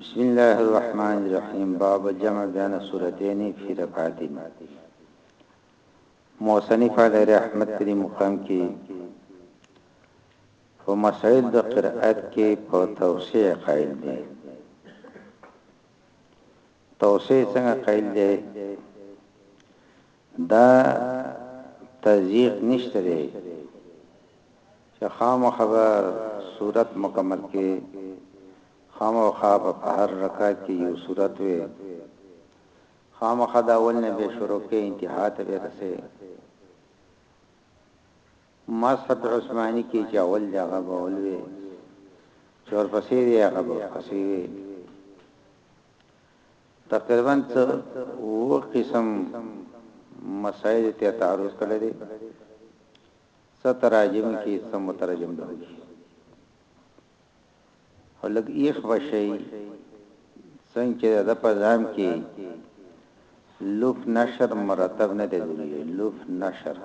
بسم الله الرحمن الرحیم باب جمع بین سورتین فی رکعتین موصنف علی رحمت پر مقام کې په مسائل د قرأت کې په توسيع قائل دي توسعه څنګه قایل دی دا تضییق نشته دی چې خامخا به صورت مکمل کې خامخا په هر رکعت کې یو صورت وي خامخا دا اول نه به شروع کې انتها ته به رسي مذهب عثماني کې چې اول دې هغه به ولوې چې ورپسې دې هغه به ورپسې وي تقریبا څه و قسم مسائل ته تعرض کړی دی ستراجم کې سم مترجم دی خو لږ ايښ به شئ څنګه چې د ده په ځام کې لوف نشر مرتب نه دی جوړېږي لوف نشر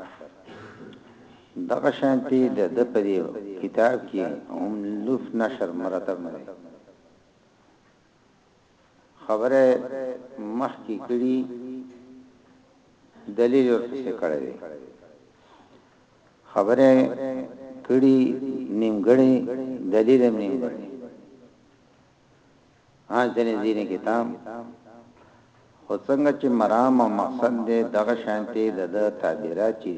دغه شانتې د ده په دې کتاب کې هم لوف نشر مرتب نه دی. خبره یې مخکې کړي دلیل ورپسې کړی دی خبره کړي نیمګړی دلیل هم نیمګړی ها ځنې ځینې کتاب خو څنګه چې مرام او مقصد دې دغه شانتي د تعبیرات چي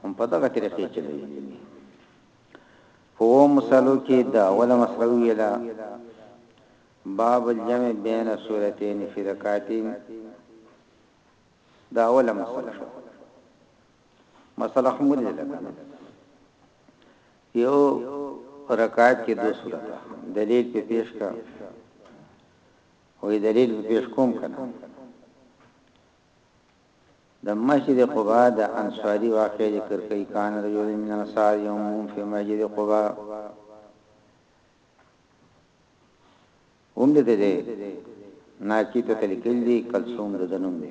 هم په دغه طریقې چلوي په اووه مسالو کې د اوله مسله وویله، باب الجمع بین السورتین فی رکعتین دا اوله مسله شو. مسله هم ولیدل کنه. یو رکعت کې دوه سورته دلیل په پیش کا وې دلیل په پیش کوم کنه د مسجد قباء د انصاري واقعه ذکر کوي، کان رجل من انصار يؤمهم في مسجد قباء هم دته دی ناکیتو تلکل دی کلثوم د دنوم دی.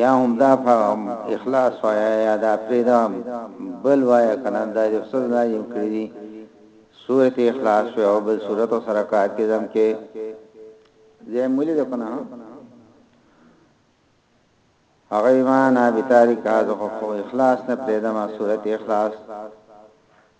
یا هم دا په اخلاص وایه یا دا پریده بل وایه کنه دا یو څه لازم کړی دی سورت اخلاص وی او بل سورت سره کار کې زم کې زه مولې ده کنه هغه ایمان ابي تاریخ هغه خو اخلاص نه پریده ما سورت اخلاص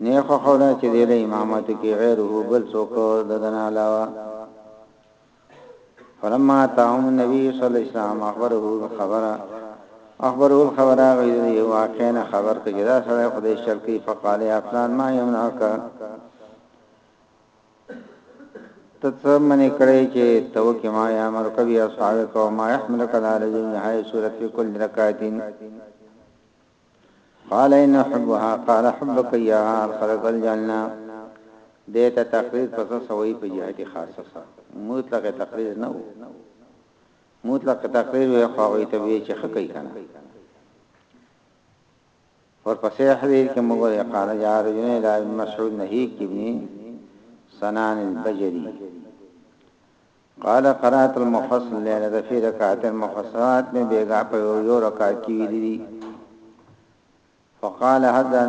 نه یې خوښوله چې دی له امامت کې غیره بل څوک د ده نه علاوه فلما اتاهم النبي صلی الله علیه وسلم اخبره الخبر اخبره الخبر غیر واقعا خبر کړي دا سره خدای شرک فقال یا فلان ما یمنعک تتمن کړي چې تو کې ما یا امر کبي اصحاب کو ما يحملک على رجل نهايه سوره في كل رکعتين قال ان حبها قال حبك يا خلق الجنه دیتا تقریر پس سوئی په جهت خاصه سره مطلق تقریر نه وو مطلق تقریر وی خواوی ته وی چې خکې کنه اور پسې حدیث کې موږ یې قال یا رجل لا مسعود نهیک ابن سنان البجری قال قرات المفصل ليلة في ركعتين مفصلات مې بیګا په یو رکعت کې ویلي دي فقال هذا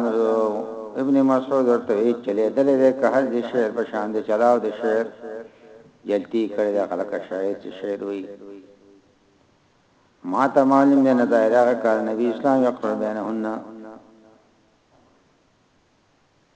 ابن مسعود ورته چلے دلې ده که هر دې شعر په شان دي چلاو دې شعر جلتی کړی دا خلک شاعر چې شعر وي ما ته معلوم دی نه دا هغه کار نبی اسلام یقر بینهن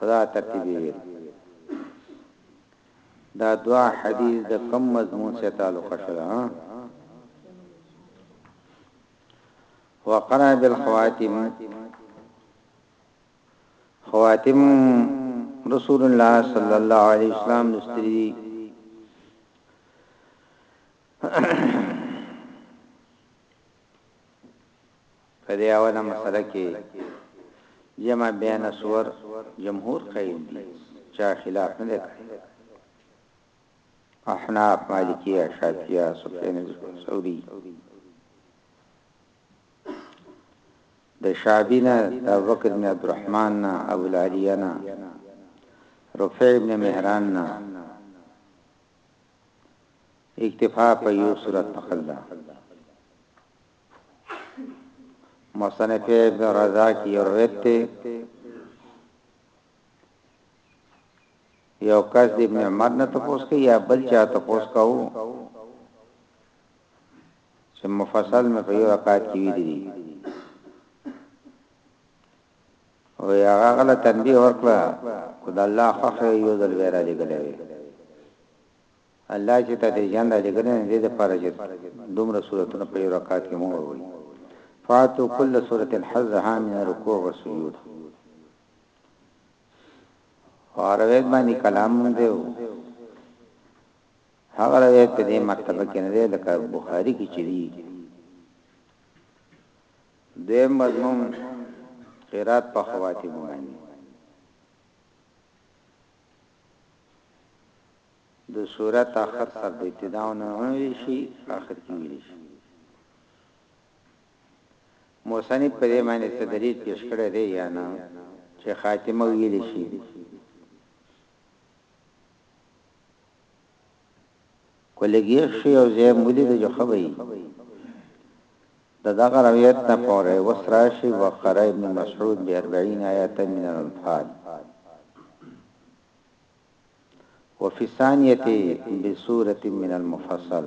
خدا ته ټي وي ويل دا دعا حدیث د کم مضمون سره تعلق شوه ها وقرا بالخواتم خواتم رسول الله صلی الله علیه وسلم نستری په دې اوله مسئله کې جمع بين الصور جمهور قائل دي چا خلاف نه دی کړی احناف مالکيه شافعيه سفيان ثوري د شعبینا د بکر بن عبد الرحمن نا ابو العالینا رفیع بن مهران نا اکتفاء په يو صورت نقل ده مصنف ابن رضا کی یو روایت ته یو کس د ابن عمر نه تپوس کوي یا بل چا تپوس کاو چې مفصل مې په یو رکعت کې ویلي او یا هغه له تنبیه ورکړه کو د الله خوخه یو ځل ویرا لګلې وي الله چې ته دې جان را لګلې دې د پاره چې دومره صورتونه په یو رکعت کې مو وروي فاتو کل سورۃ الحزها من رکوع و سجود فاروید باندې کلام دی هغه روایت په دې مرتبه کې نه دی لکه بخاری کې چي دویم مضمون، قرات په خواتيمو باندې د سورت اخر سر د ابتداء نه ویل شي اخر کې ویل شي موسنی په دې باندې څه دلیل پیش کړی دی یا نه چې خاتمه ویل شي که لږیږ شي او ځای مو ولید جو ښه به یي ددغه روایت نه په روس راشي وقره ابن مسعود بی اربعین آیات من الانفال وفي ثانیه بسورة من المفصل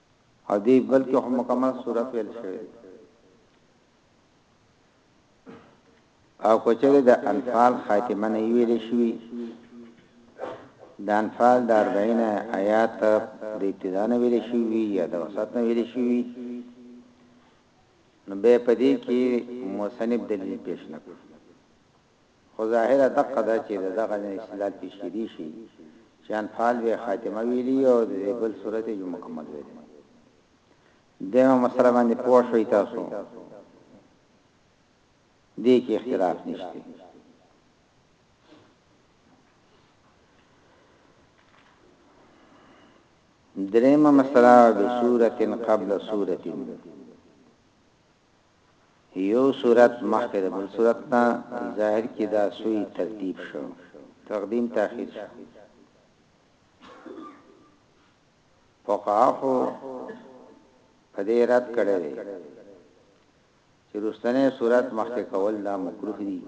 او دې بل کې هم مکمل صورت ویل شوی دی او کچره د انفال خاتمه نه ویل شوی د انفال د 40 آیات د ابتدا نه ویل شوی یا د وسط نه ویل شوی نو به پدې کې مصنف دلیل پیش نکړ خو ظاهره دقه ده چې د دغه نه استدلال پېش کېدی شي چې انفال به خاتمه ویلي او د دې بل سورت یې مکمل ویلی. دېمه مسله باندې پوه شوئ تاسو دې کې اختلاف نشته. درېمه مسله بسورة قبل سورة يو صورت مخکې د بل صورت نه دی ظاهر کې دا سوی ترتيب شو تقديم تاخير شو فقها خو په دې رد کړی دی چې رستنه صورت مخکې کول دا مکروه دي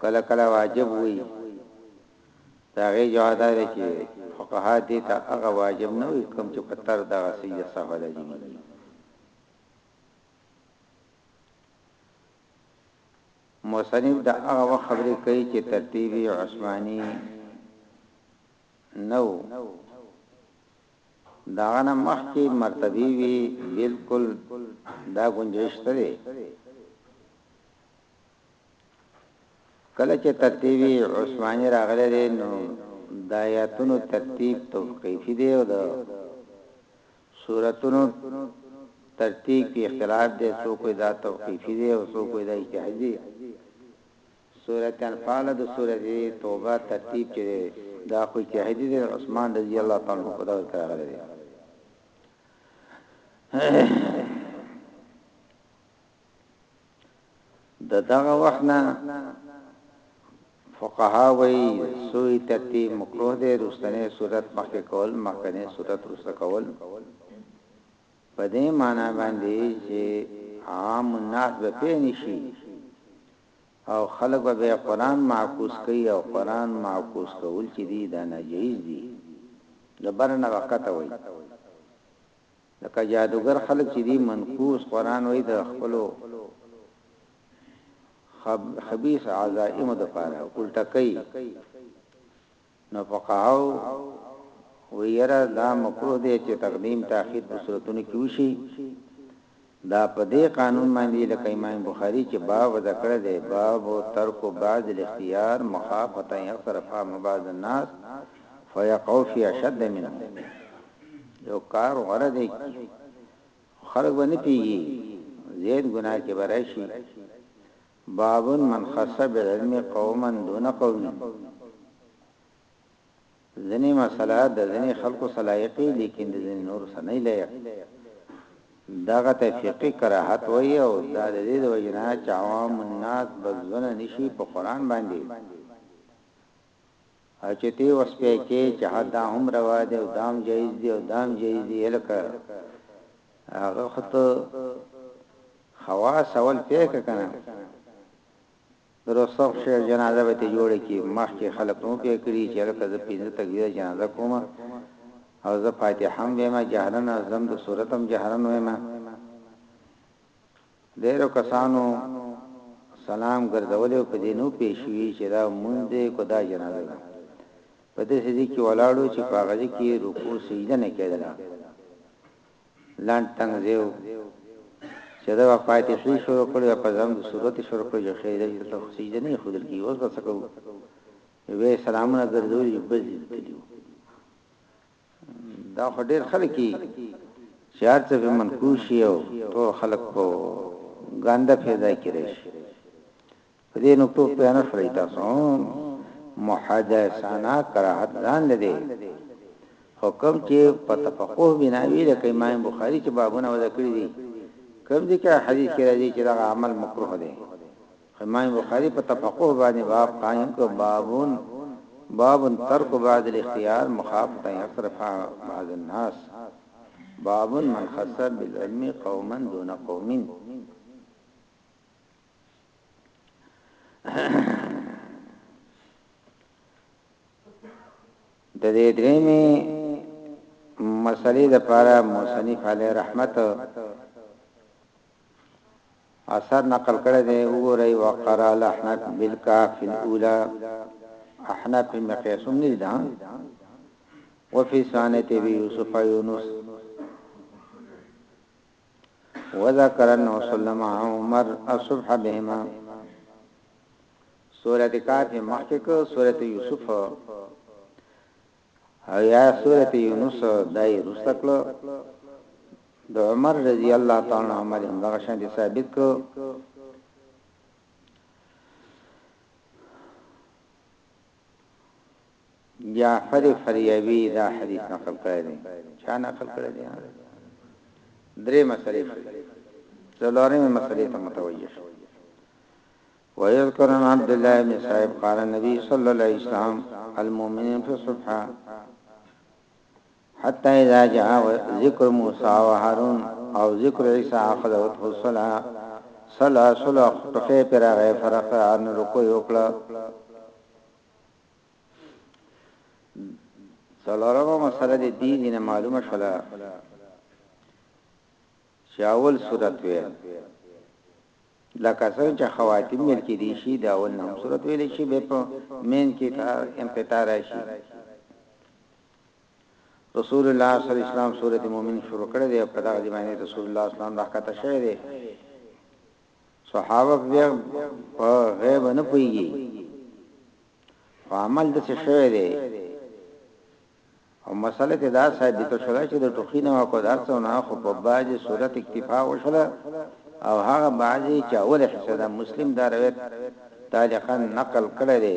کله کله واجب وي داغي جواب دا دی چې فقها دې ته هغه واجب نه وي کوم چې په تر دغه سجده سهو لازمي دي مصنف دا هغه خبرې کوي چې ترتیب عثماني نو دا نه مخکې مرتبه وی بالکل دا گنجائش ته کله چې ترتیب عثماني راغلی دی نو د آیاتونو ترتیب توقیفي دی او د سوراتونو ترتیب کې اختلاف دی څو کوئی دا توقیفي دی او څو کوئی دا اجتهادي دی سورۃ انفال د سورۃ توبه ترتیب چې دا خو اجتهادي دی عثمان رضی الله تعالی عنہ په دور کې راغلی دی د دغه وخت نه فقها وی سوی ترتیب مکروه دی رستنه صورت مخکې کول مخکنه صورت رسته کول په دې معنی باندې چې عام الناس به پېنی شي او خلق به قرآن معکوس کوي او قرآن معکوس کول چې دی دا ناجیز دی لبرنه وخت وای لکه جادوګر خلک چې دي منقوص قران وایي د خپلو خبيث عزائم د پاره الټه کوي نو فقهاو ویره دا مکروه دی چې تقدیم تاخير په صورتونو کې وشي دا په دې قانون باندې لکه امام بخاري چې باب وضع کړی دی، باب ترک بعض الاختیار مخافة ان یکثر فهم بعض الناس فیقع فی اشد منه، یو کار غوره دی خو خلک به نه پوهیږي زیات ګناه کې به راشي، باب من خص بالعلم قوما دون قوم. ځنی مسئله د ځنی خلکو سه لایق یی لیکن د ځنی نورو سه نه یی لایق دغه ته فقهی کراهت وایی او دا د دی د وجی نه چه عوام الناس به ځونه نشی په قرآن باندی او چه تی وس پی کی چه ها دا هم روا دی او دا هم جایز دی او دا هم جایز دی الکه هغه خو ته خواص اول پی که کنه د رسخ شیخ جنازه به ترې جوړه کړي، مخکې خلک نو پوه کړي چې لکه زه پنځه تکبیره جنازه کوم او زه فاتحه هم ویم جهرن او ځم د سورت هم جهرن ویم. ډېرو کسانو سلام ګرځولی او په دې نو پوه شوي چې دا مونځ دی که دا جنازه ده. په داسې ځای کې ولاړ و چې په هغه ځای کې رکوع سجده نه کېدله. لنډ تنګ ځای وو چې ده به فاتحي شروع کړې او په ځم د سورت شروع کړې چې خیرې چې ته سجده نه خودل کیږي اوس به څه کوو وې سلامونه ګرځولي بزي تلیو دا خو ډېر خلک کی چې هرڅه به منکوشي او ټول خلک په ګنده فضا کې راشي په دې نکتو پوه نه شولی تاسو محدثانه کراهت ځان له دی خو کوم چې په تفقه بنا وی لکه امام بخاری چې بابونه وضع کړی دي کوم دي کې حدیث کې راځي چې دا عمل مکروه دی امام بخاری په تفقه باندې باب قائم کو بابون باب ترک بعد الاختيار مخافه يصرف بعض الناس باب من خص بالعلم قوما دون قوم د دې درېمې مسلې د پاره مصنف علی رحمت اثر نقل کړی دی وګورئ وقرا لحنت بالکاف الاولى احنا په مقیسم نه ده وفي ثانیه بي یوسف یونس وذکر انه صلی مع عمر الصبح بهما سورۃ کاف مخکې کو سورۃ یوسف او یا سورۃ یونس دای رسکلو د عمر رضی الله تعالی عنہ عمر هم دغه شان ثابت کو جعفر فریابی دا حدیث نقل کړی دی چا نقل کړی دی ها درې مسلې شو څلورمه مسلې ته متوجه شو ويذكر عن عبد الله بن صاحب قال النبي صلى الله عليه وسلم المؤمنين في الصبح حتى إذا جاء ذكر موسى وهارون او ذكر عيسى أخذته الصلاة صلاة صلاة تخي پر غي فرق ان رکو یوکړه څلورمه مسله دې دې دې نه معلومه شولا چې اول صورت وې لکه څنګه چې خواتیم مل کې دي شي دا اول نه صورت ویل شي به په مین کې تار انقطاع راشي رسول الله صلی الله علیه وسلم سورۃ المؤمن شروع کړې ده په دغه باندې رسول الله صلی الله علیه وسلم راکته شوی دی صحابه په غیب نه پويږي خو عمل د څه شوی دی او مسله کې دا ثابت شول چې د ټوخي نه کو دا څو نه خو په باج صورت اکتفا وشول او هغه باجی چې اول حصہ دا مسلم دا روایت تعلقا نقل کړی دی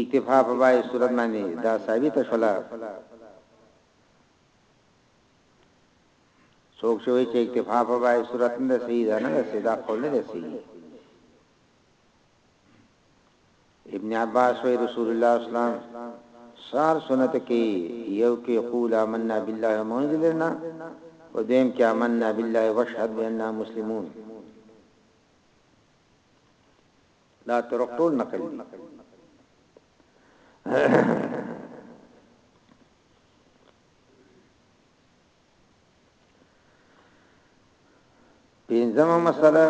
اکتفا په بای صورت باندې دا ثابت شولا څوک شوی چې اکتفا په بای صورت نه صحیح ده نه صحیح دا قول نه صحیح ابن عباس وی رسول الله اسلام سار سنت کې یو کې قول آمنا بالله منزلنا و دیم کې آمنا بالله واشهد باننا مسلمون دا طرق ټول نقل دي پینځمه مسله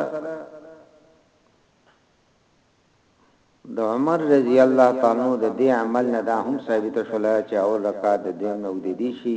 د عمر رضی الله تعالی عنہ د دې عمل نه دا هم ثابت شول چې اول رکعت د دې نو د دې شي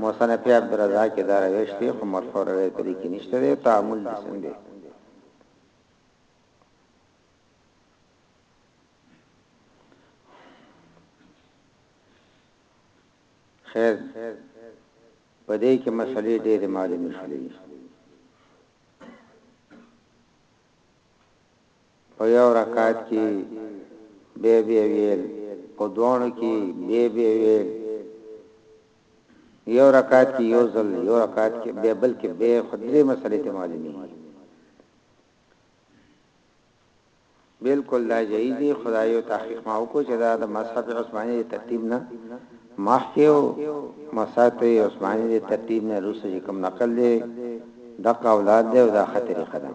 موصنف فی عبدالرزاق کې دا روش دی خو مرفوع روایت پرې کې نشته دی تعامل دې څنګه دی خیر په دې کې مسلې ډېرې معلومې شولې په یو رکعت کې بې بې ویل په دواړو کې بې بې ویل یو رکعت کې یو ځل یو رکعت کې به بلکې به خدري مسلې ته معلومي بالکل دا جایز دی خدای او تحقیق ما وکړو چې دا د مذهب عثماني ترتیب نه مخکیو مسات عثماني دی ترتیب نه روسي کوم نقل دی دغه اولاد دی او دا خطرې قدم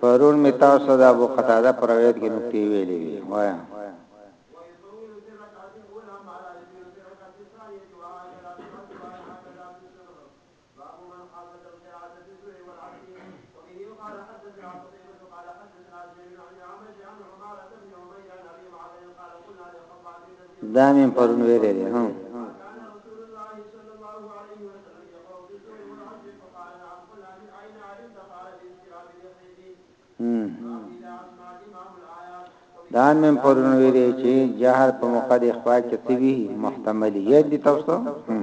پرون می تاسو د ابو قتاده پر روایت کې نکته ویلې وی وایا دا مې پرون ویلې دي هم. دا مې پرون ویلې چې جهر په موقع د اخفاء کې څه وی محتمل یې دي تاسو هم.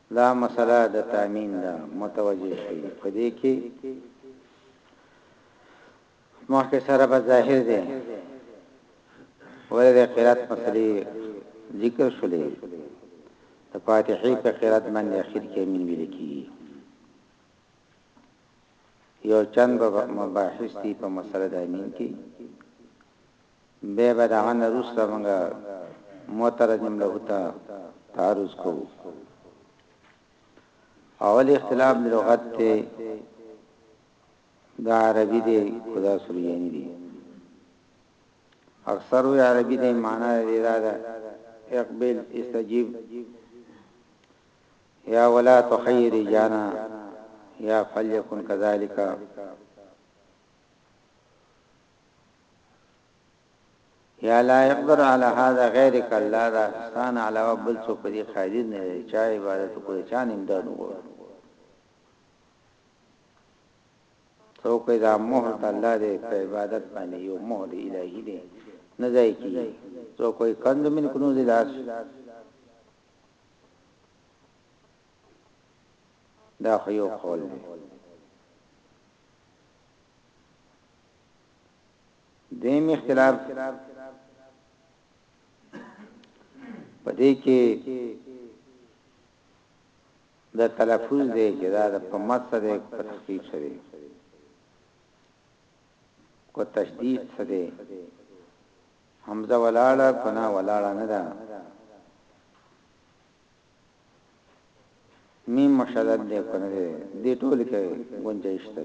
دا مسئله د تامین ده متوجه شئ په دې کې مخکې سره به ظاهر دی ولې د قرات مسلې ذکر شولې د فاتحې په قرات باندې اخر کې امین ویل کی یو چند به مباحث دي په مسله د امین کې بیا به دهغه نه وروسته موږ مترجم له ته تعرض کوو. اول اختلاف د لغت ته د عربي دی خدا سریانی دی اکثر وی عربي دی معنی دی دا ده اقبل استجیب یا ولا تخیر جانا یا فلیکن کذالک یا لا یقدر علی هذا غیرک الله دا ستا نه علاوه بل څوک په دې قادر نه دی چا عبادت وکړو چا نه امداد وکړو څوک دا مهر ته الله دې په عبادت باندې یو مهر الهی دی نه ځای کیږي څوک یې کند من کنوز لاس دا خو یو قول دی دویم اختلاف پدې کې د تلفظ دی چې دا د پمسه دی په تخفیف سره کو تشدید سره حمزه ولاړه کنا ولاړه نه ده میم مشدد دی کنه دی ټول کې گنجائش ده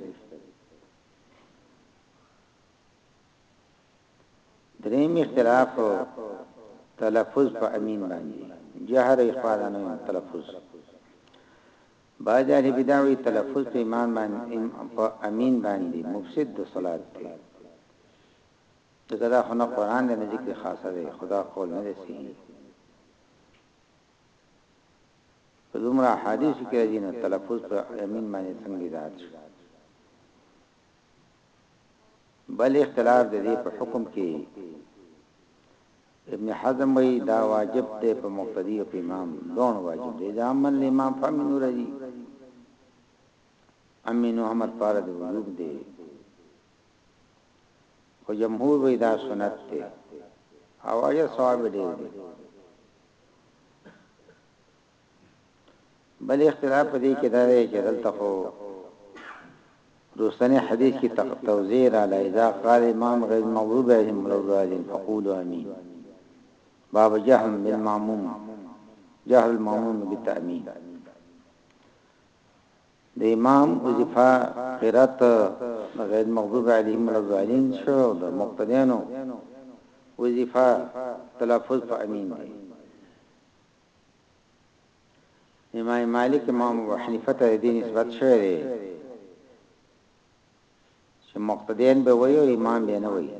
دریم اختلاف تلفظ په امین باندې جهر اخوانانو تلفظ باج اهل بداوی تلفظ په امام باندې په امین باندې مفسد د صلات دی دغه خو نه قران نه ذکر خاصه دی خدا قول نه دی صحیح په دومره احادیثو کې راځي نو تلفظ په یمین باندې څنګه بدعت شو بل اختلاف د دې په حکم کې ابن حزم وی دا واجب دی په مقتدی او په امام دون واجب دی دا من امام فامن رضی امین امر پر د وجوب دی او جمهور وی دا سنت دی او اجر ثواب دی بل اختلاف په دې کې دا دی چې دلته خو دوستنه حدیث کې توضیح را لای دا قال امام غیر مغلوب علیهم الضالین فقولوا امین باب جهل بالماموم جهل الماموم بالتامین د امام وظیفه قرات د غیر مغضوب علیهم ولا الضالین شو او د مقتدیانو وظیفه تلفظ په امین دی امام مالک امام ابو حنیفه ته دې نسبت شوی دی چې مقتدیان به وایي او امام به نه وایي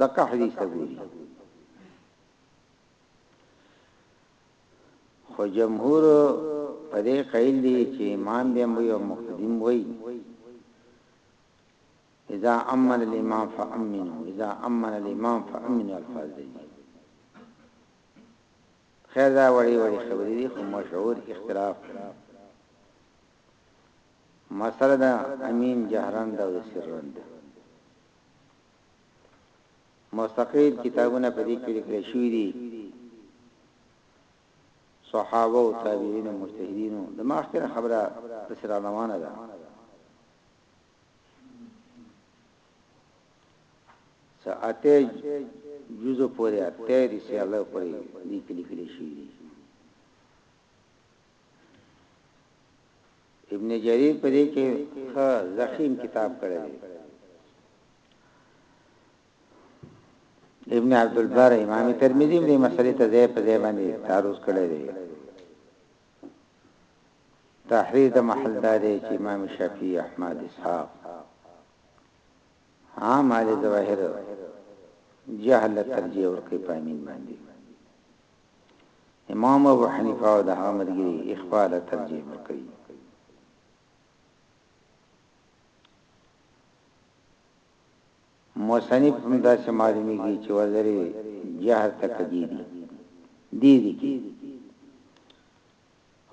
دغه حدیث ته ګوري خو جمهور په دې قیل دي چې امام بیا وي او مقتدیم وي اذا امن الامام فامنوا اذا امن الامام فامنوا الفاظ دي خیر دا وړي وړي خبرې دي خو مشهور اختلاف مسله دا امین جهران دا سرن دا مستقل کتابونه په دې کې لیکل شوي دي صحابه او تابعین او مجتهدین د ماخکره خبره د سره روانه ده ساعته جزء پورې اته دي سیاله پورې لیکل کېږي ابن جرير په دې کې ښه زخیم کتاب کړی دی ابن عبد البر امام ترمذی دې مسلې ته ځای په ځای باندې تعرض کړی دی تحریر د محل داري چې امام شافعي احمد اسحاق عام علي ظواهر جهل ترجیح ورکړي پامین باندې امام ابو حنیفه او د هغه ملګری اخفاء له ترجیح ورکړي موسنی په داسې معلومی کی چې وزری جهر تکدی دی دی دی کی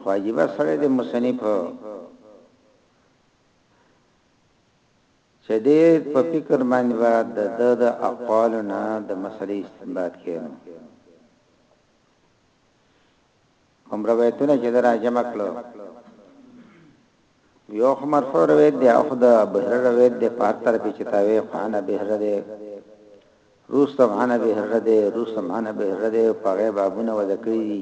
خواجبه سره د موسنی په چه دې په فکر باندې به د ده د اقوالو نه د مسئلې استنباط کړي نو کوم روایتونه چې درا جمع کړو یو خو مرفوع روایت دی او خو د بهر روایت دی په هر طرف چې تاوی خانه بهر دی روس طبعانه بهر دی روس طبعانه بهر دی په غیب ابونه وذکری دی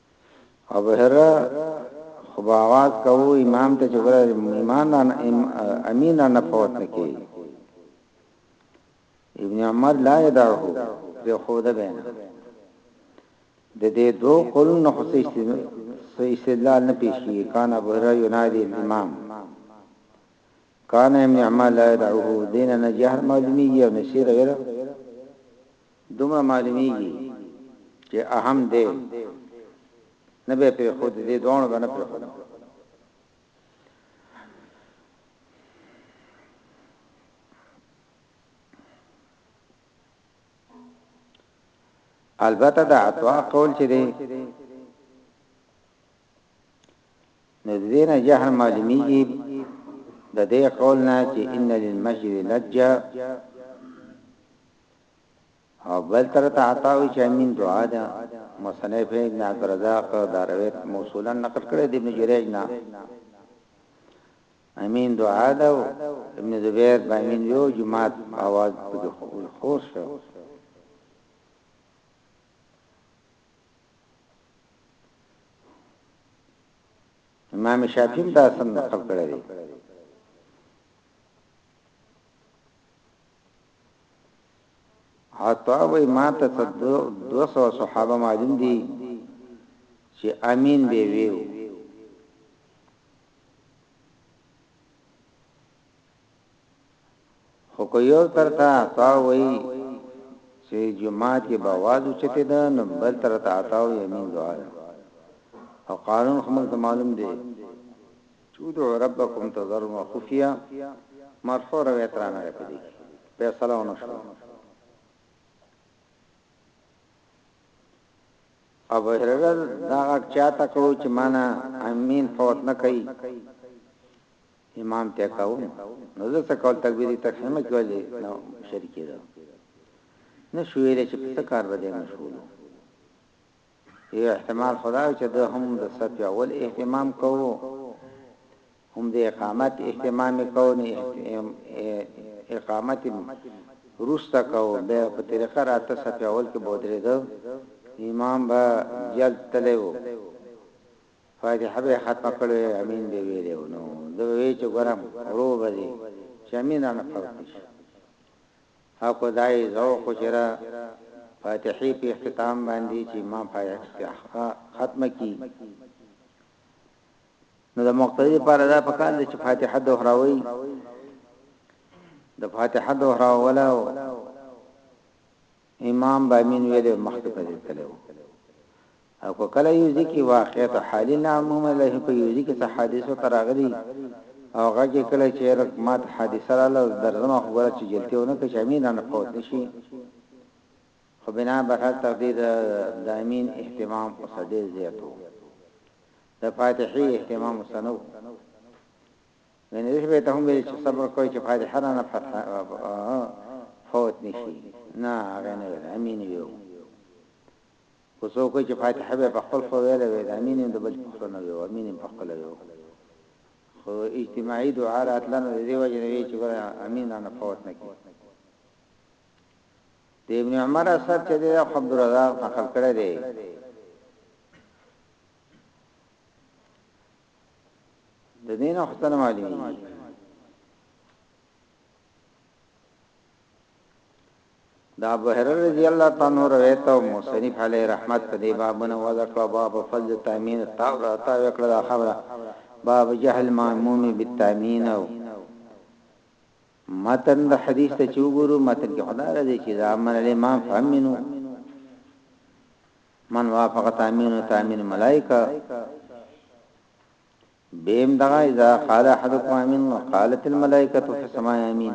او بهر خو باواز کوو امام ته چې ګره ایمان نه امین نه فوت نکي ابن عمر لا يدعه په خوده بین د دې دوه قولن نه خو سې استدلال نه پیش کی کان ابو هريره ينادي الامام کان ابن عمر لا يدعه دین نه جهر معلومیږي او نشي غیره دومره معلومیږي چي اهم دی نه به پرېښود دې دواړو به نه پرېښود البته دا اتوا قول چې دی نو دې نه جهر معلومیږي د دې قول نه چې ان للمسجد لجا او بل تر ته عطاوی چې امین دعا ده مصنف ابن عبد الرزاق دا روایت موصولا نقل کړی دی ابن جریج نه امین دعا ده ابن زبیر با امین یو جماعت आवाज په خور شو امام شافعی دا سم نقل کړی دی عطا وای ما ته دو دو سو صحابه معلوم دي چې امين به ویو خو کو یو ترتا عطا وای چې جمعه کې بواز چته ده نو بل ترتا عطا وای امين دعا او قانون خمل معلوم دي چه ادعو ربکم تضرعا وخفیا مرفوع روایت راغلی په دې کې فیصله ونه شوه ابو هرره دا غږ چاته کو چې معنا امین فوت نه کوي امام ته کاو نو زه څه کول تکبیر تفهیم کولې نو شرکی ده نو شویل چې څه کار بده مشغول یو احتمال خدا چې د هم د صف اول اهتمام کوو هم د اقامت اهتمام کوو نه اقامت روستا کوو به په طریقه راته صف اول کې بودرې دو امام به جلد تلو فاتحه به ختم کړو امین به ویلو نو دوی چې ګرم ورو به دي چې امین نه فرق شي هه په دای ذوق و چه را فاتحی په اختتام باندی چه ما فاتحه ختمه کی نو د مقتدی لپاره دا پکار دی چې فاتحه دوهراوي د فاتحه دوهراوله او امام بامین ویل مخکې پدې تلو او که کله يو ځای کې واقعيت او حالي نه عمومي لهي په يو ځای کې څه حادثو ته راغلي او هغه کې کله چې رک مات حادثه راله درځمه خو ګوره چې جلتي ونه کړي چې امين رانه فوت نه شي خو بنا بر هر تقدير د امين اهتمام او سډير زياتو د فاتحي اهتمام سنو ونې به ته هم ویل چې صبر کوی چې فاتحه رانه فتح فوت نشي نه هغه نه ویل امين ویو که څوک وای چې فاتحه به پخپل خو ویله وی دا مینیم د بل پخپل نه وی او مینیم پخپل وی خو اجتماعی دعا راتله نو دې وجه نه وی چې ګره امین نه فوت نه کی د ابن عمر اثر چې د عبد الرزاق نقل کړی دی د دین خپل معلومی دا بحر رضی الله تعالی عنہ روایت او مصنف علی رحمت په دی باب نه وضع کړه باب فضل تامین تا تا وکړه دا خبره باب جهل ماموم بالتامین او متن د حدیث ته چوغورو متن کې خدای راځي چې دا امر الامام فهمینو من وافق تامین او تامین ملائکه بهم دغه اذا قال احدكم امين وقالت الملائکه في السماء امين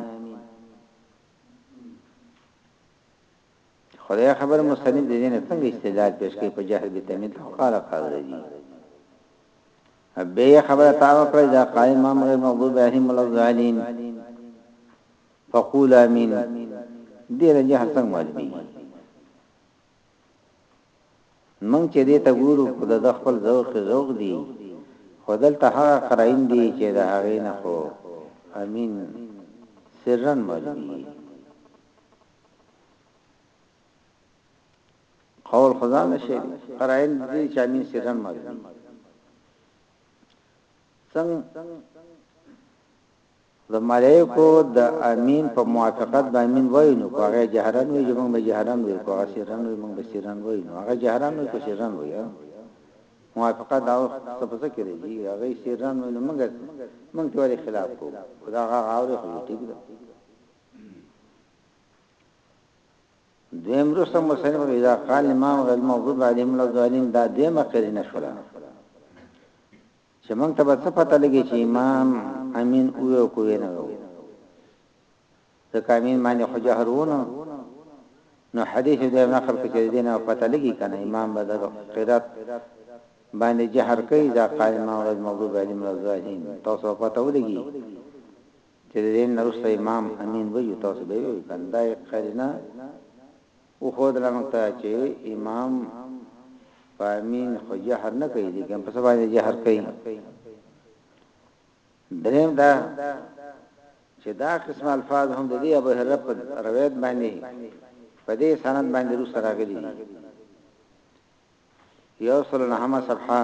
خدای خبر مسلم دې نه څنګه استدلال پیش کوي په جهر به تمید او قال قال دي به خبره تا وکړه دا قائم امام غیر مغضوب علیهم ولا الضالین فقول امین دې رجه څنګه معلومي موږ چې دې ته ګورو خو د ده خپل ذوق ذوق دي خو دلته هغه قراین دي چې د هغې نه خو امین سرا معلومیږي قول خدا نشي قراین دي چې امین سرا معلومیږي څنګه د ملائکو د امین په موافقت به امین وایو نو که هغه جهرا وایي چې موږ به جهرا وایو که هغه سرا وایي موږ به سرا وایو نو هغه جهرا وایي که سرا وایي موافقت دا اوس څه په څه کې دی چې هغه سرا وایي نو موږ موږ ته ولې خلاف کوو خدا هغه اوري خو ټیک ده دویم رسم مسلم اذا قال امام غیر مغضوب علیهم الضالین دا دیمه قرینه شولا چه مونږ ته به څه پته لګی چه امام امین اوی او کوی نه وی ځکه امین باندې خو جهر ونه نو حدیث دې نقل کې دې نه پته لګی کنه امام به د قرات باندې جهر کوي دا قائم اورز مغضوب علیم رضوالین تاسو پته ولګی چې د دې نه وروسته امام امین ویو تاسو به ویو کنه دا یې قرینه وښودله موږ ته چې امام په امین خو جهر نه کوي لیکن په سبا یې جهر کوي دریم دا چې دا قسم الفاظ هم د دې ابو هرره په روایت باندې په دې سند باندې روس راغلي یو سل نهمه صفحه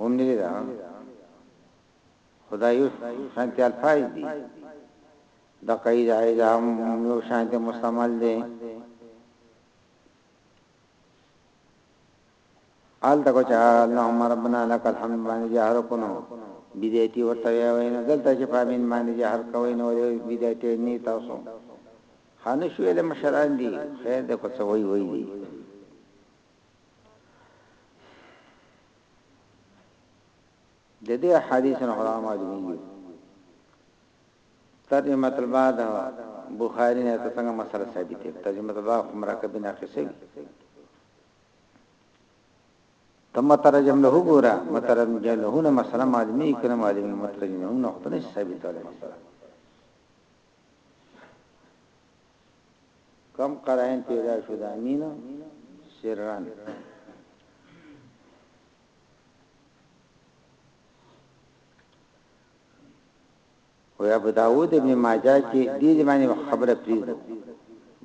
هم نه ده خدای یو شانتی الفاظ دي د قید عید هم یو شانتی مستعمل دي آل تکو چا اللهم ربنا لك الحمد باندې جهر کونو بدایتی ورته وینا دلته چې پامین باندې جهر کوي نو بدایتی نه تاسو خانه شوې له مشران دي خیر د کوڅوي وي دي د دې حدیث نه خدا معلومیږي ترجمه الباد بخاری نه ته څنګه مسله ثابته ترجمه الباد مرکب نه قصوی تم ترجم له ګورا مترجم له نه مسله معلومی کړه معلومی مترجم نه خپل ثابته مسله کم قرائن پیدا شو دا مینه سرن او یا ابو داوود ابن ماجه کې دې باندې خبره پریږدو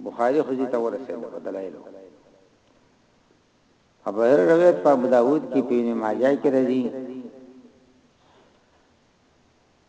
بخاری خو دې ته ورسېد په دلایلو ابو هر روایت په ابو داوود کې په ابن ماجه کې راځي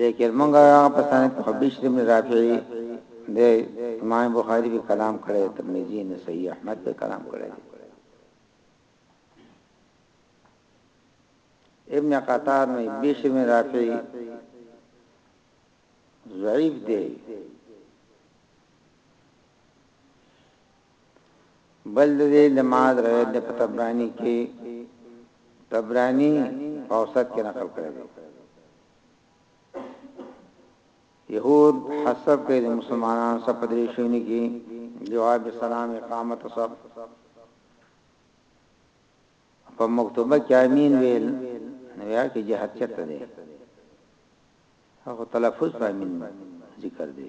لیکن موږ هغه په سند کې خو بشر ابن رافعي د امام بخاری په کلام کړی ترمذی نه صحیح احمد په کلام کړی ابن قطار میں بشر ابن رافعی ضعیف دی بل د دې د معاذ روایت د په طبراني کې طبراني په اوسط کې نقل کړی دی يهود حسب کې د مسلمانانو سره پدری شونی کې جواب سلام اقامت صف په مکتوبه کې امين ویل نو یا کې جهاد چته دی هغه تلفظ په امين ذکر دی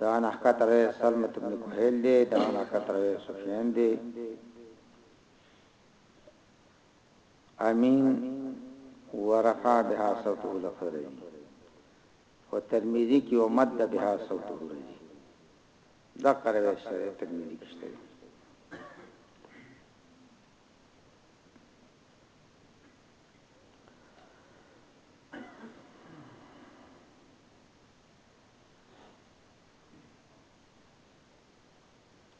دغه نه ښکته روي سلمت ابن کوهیل دی دغه نه ښکته روي سفیان دی امین ورفع بها صوته لفظی او ترمذی کې او مد بها صوته لفظی دا قروي سره ترمذی کې شته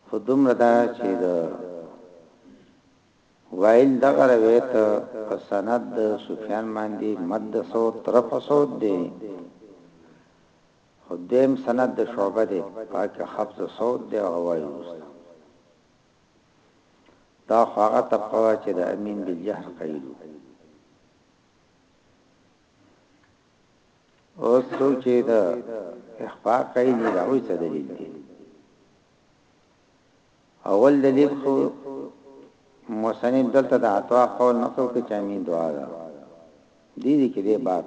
خو دومره دا چې د وایل دغه روایت په سند د سفیان باندې مد صوت طرف صوت دی خو دیم سند د شعبه دی پاک خفض صوت دی او وایي وسته دا خواغه تقوا چې د امین بالجهر قیلو او څوک چې دا اخفا کوي نه دا وایي څه دلیل دی اول دلیل خو مصنف دلته د عطا قول نقل کې چامین دعا ده دې دې کې دې باب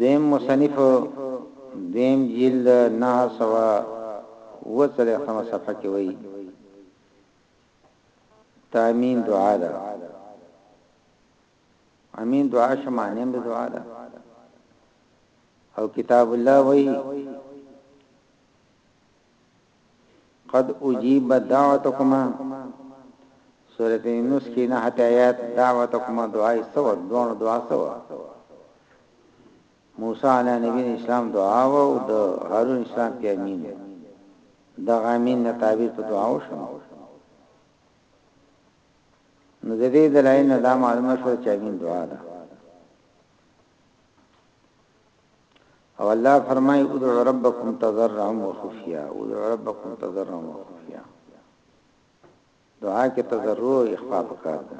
دیم مصنف دیم جلد نه سوا و سره خمسه صفحه کې وایي د امين دعا ده امين دعا شمانم د دعا ده او کتاب الله وای قد اجيب دعوتكما سورۃ یونس کې نه هټه آیات دعوتکما دعای سو دوه دعا سو موسی علی نبی نه اسلام دعا وه او د هارون اسلام پی امین وه دغه امین نه تعبیر په دعا وشم نو د دې دلایل نه دا معلومه شو چې امین دعا ده او الله فرمای ادعوا ربکم تضرعا وخفیا ادعوا ربکم تضرعا وخفیا دعا کې تضرع او اخفاء پکار ده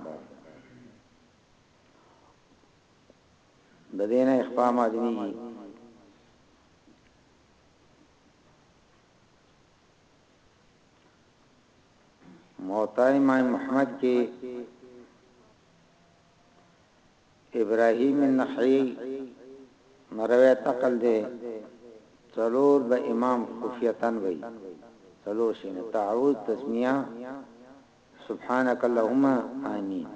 د دې نه اخفاء معلومېږي، موطا امام احمد کې ابراهيم النخعي نه روایت نقل دی، څلور به امام خفیتن وي، څلور شینه تعوذ تسمیه سبحانك اللهم آمين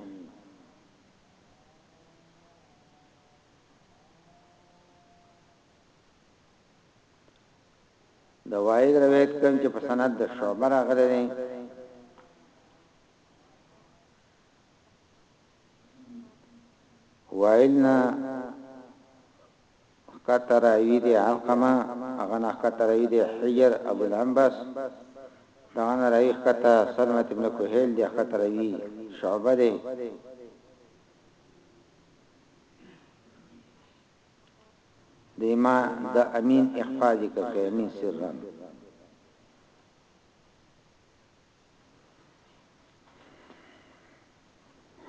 د وایز روایت کوم چې په سند د شعبه راغلی دی وایلنا ښکته راوي دي علقمه هغه نه ښکته راوي دي حجر ابو العنبس دغه نه راوي ښکته سلمة ابن کهيل دي ښکته راوي شعبه دي د ما د امين اخفا ذکر کوي امين سرا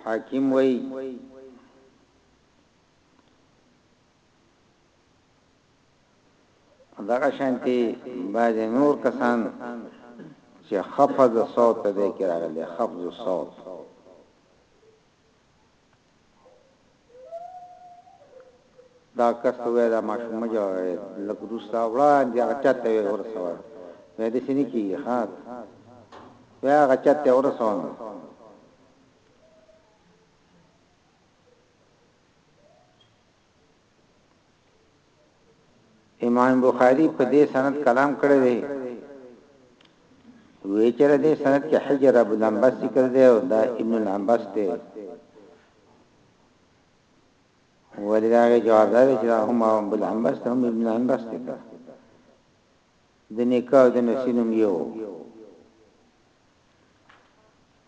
حاکم وای دغه شانتي بعض نور کسان چې خفض صوت په دې کې راغلي خفض صوت دا کست وې دا ماشوم جوړه لکه روستا وړان دی هغه چاته وې ورسوه مې دې سني کیږي ها بیا هغه چاته ورسوه امام بخاری په دې سند کلام کړی دی وی چې را دې سند کې حجر ابو لمبس ذکر دی او دا ابن لمبس دی ولی دا جواب دا چې هم ابو لمبس هم ابن لمبس دی د نکاح د نسینم یو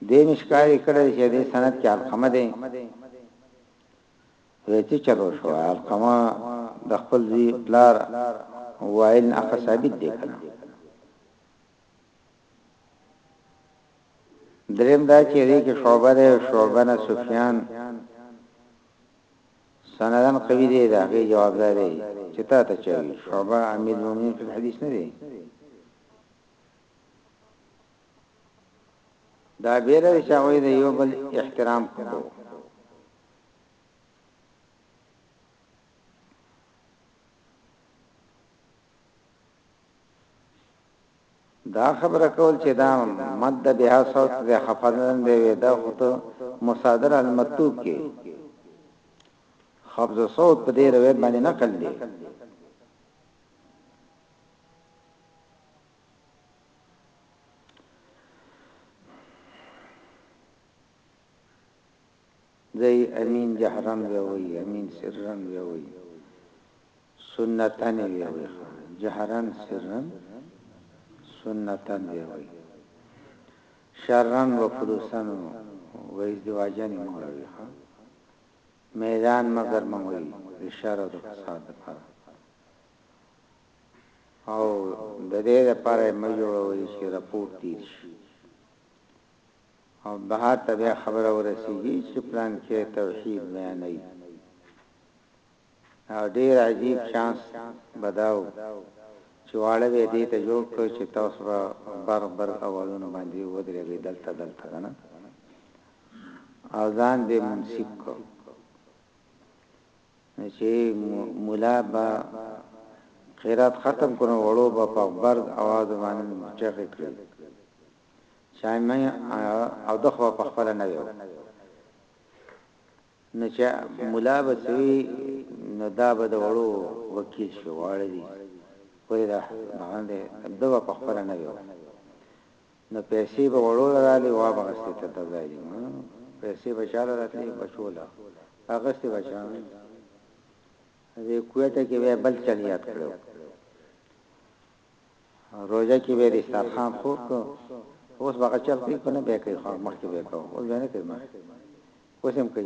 دې مې ښکار یې کړی دی چې دې سند کې علقمه دی ویتی چلو شو علقمه د خپل زی پلار وایل نه اخ ثابت دی کنه دریم دا چې دې کې شعبه ده شعبه نه سفیان سندن قوی دی دا غي جواب دی چې تا ته چوي شعبه امیر مومن په حدیث نه دی دا بیره چې هغه د یو بل احترام کوو دا خبره کول چې دا مد بها صوت د حفظن دی دا خود مصادر المتوب کې خفض صوت په دې روایت باندې نقل دی دی امین جهرا بیا وایي امین سرا بیا وایي سنتن بیا وایي جهرا سرا سنتن بیا وایي شرن و فلوسن و ازدواجن مور وایي میدان مگر مونږ وایي د شر او د فساد لپاره او ددې لپاره یې مه جوړوئ چې رپوټ تیر شي او بهر ته بیا خبره ورسیږي چې پلانکی توحید بیانوي او ډیر عجیب چانس بداو چې واړه به دې ته جوړ کړ چې تاسو به بر بر اوالونه باندې ودرېږي دلته دلته کنه او ځان به منسیب کو نو چي ملا به قرات ختم کړو نو وړو به په غبرګ اواز باندې چغې کړې چای مې او د خو په خپل نه ویو نو چې مولا به سوي نو دا به د وړو وکیل شو واړه دي ولې دا باندې دوا په خپل نه ویو نو پیسی به وړو له رالی واب اغستی تر دا ځای دی مړه پیسی به چاله راتلی بچو له اغستی به چا دی کویته کی به بل چل یاد کړو روزه کی به دستار خان خو کو اوس به چل کوي کنه به کوي خو مخکې به کوي اوس به نه کوي مخکې اوس هم کوي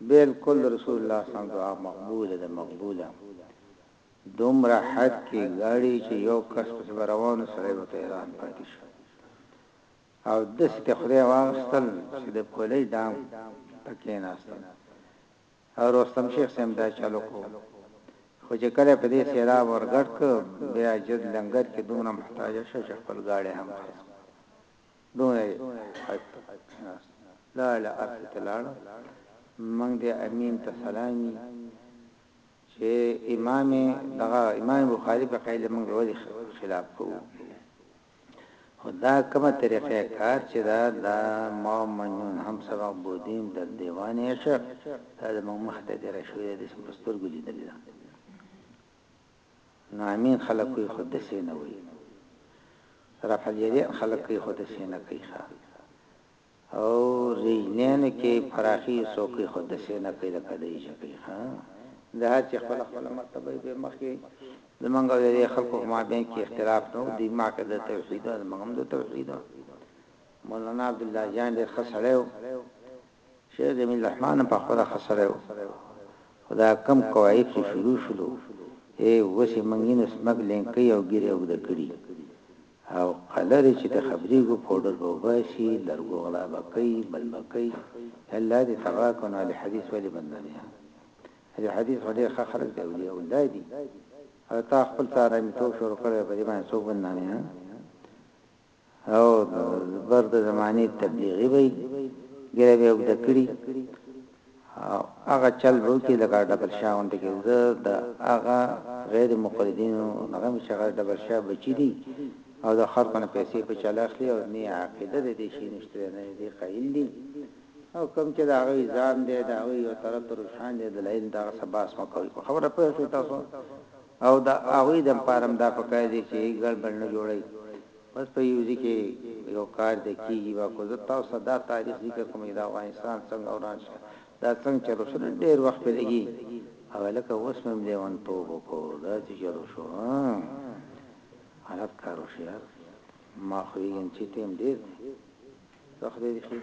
بلکل د رسول الله صلی الله علیه وسلم دعا مقبوله ده مقبوله دومره حد کې غاړي چې یو کس پس روانو سړی به حیران پاتې شو او دسې ته خدای واغستل چې د پولې ډام پکې ناستل او رستم شیخ سم دا چالو کو خو چې کله په دې سیلاب ورګټ ک بیا جد لنګر کې دومره محتاج شو چې خپل غاړي هم خرڅ دونه حق لا لا ارته تلاړ من دې امين ته سلامي چې امام دغه امام بخاري په قاعده موږ ولې خلاف کوو خدا کومه طریقه کار چې دا د مؤمنون هم سبق بودیم د دیوان عشق دا د مخ ته درشوې د سپستر ګلې دلیل نو امين خلک کوي خو دسي نه وي رفع اليدين خلک کوي خو دسي نه کوي ښه او رجلين کي فراخي سو کوي خو دسي نه کوي لکه دي چي کوي ښه د هر چي خپل خپل مرتبه به مخکي زمونږ او د خلکو په مابين کي اختلاف نو د اجماع کړه د توحيد زمونږ هم د توحيد مولانا عبدالله جان ډير ښه سړی و شیخ جمیل الرحمن هم په خپله ښه سړی وو خو دا کوم کواعب چې شروع شولو ای اوس یې موږ وینو سمک لینکۍ او ږیره اوږده کړي او قلرې چې ته خبریږو پوډر به وباسي لرګو غلا به کوي بل به کوي الله دې تباه کړو نو اهل حدیث ولې بدنامي اهل حدیث خو ډېر ښه خلک دي اولیاء الله دي او تا خپل تارامیتوب شروع کړی په دې باندې څوک بدنامي او زبر د زماني تبلیغي وي ګره به وګد کړی او هغه چل وو کې لکه ډبل شاه اونته کې زه د هغه غیر مقلدینو هغه مشغه ډبل شاه بچی دي او د خلکو نه پیسې په چل اخلي او نه عقیده د دې شي نشته نه دي قائل دي او کم چې دا غوي ځان دی دا غوي یو طرف تر شان دی د لاین دا سباس مکوي خبره پوه شو تاسو او د هغوی دپاره هم دا پکار دي چي ګړ بړ نه جوړوي بس په يو ځي کي يو کار د کيږي با خو زه تاسو ته دا تاريخ ذکر کوم چي دا افغانستان څنګه وران شو دا څنګه چلو شو نو ډير وخت پي لګي او لکه اوس مي هم ليون توب وکړو دا چي چلو شو غلط کار وشو يار ما خو ويګن چي ټيم ډير دي زه خداي دي خير